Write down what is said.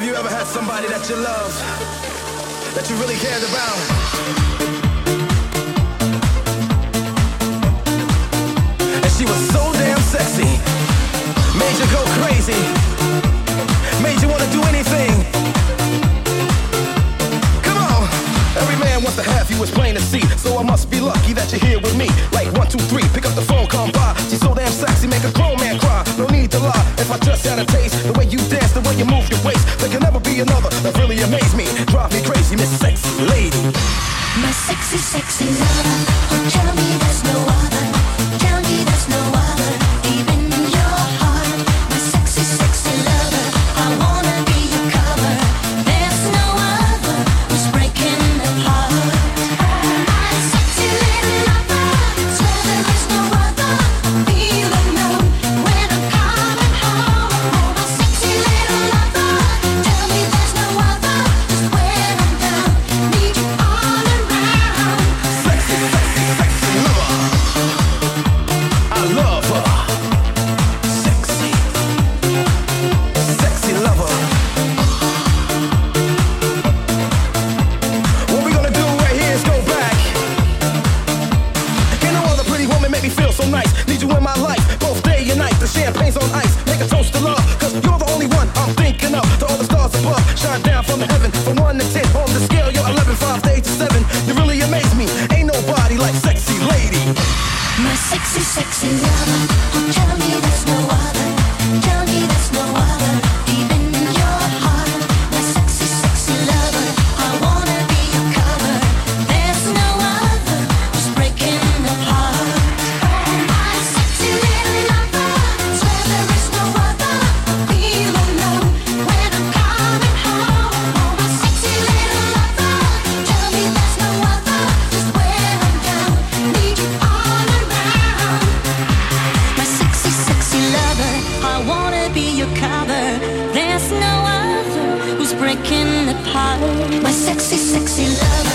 Have you ever had somebody that you loved, that you really cared about? And she was so damn sexy, made you go crazy, made you wanna do anything. Come on, every man wants to have you, it's plain to see. So I must be lucky that you're here with me. Like one, two, three, pick up the phone, come by. She's so damn sexy, make a grown man cry. No need to lie. If I just had a taste, the way way you move your waist, there can never be another that really amaze me, drive me crazy, Miss Sexy Lady. My sexy, sexy lover. Oh, tell me there's no other. Need you in my life, both day and night. The champagne's on ice, make a toast to love. Cause you're the only one I'm thinking of. To all the stars above, shine down from heaven. From 1 to 10, on the scale, you're 11, 5 to 8 to 7. You really amaze me. Ain't nobody like sexy lady. My sexy, sexy lover. Tell me there's no other. Cover. There's no other who's breaking apart. My sexy, sexy lover,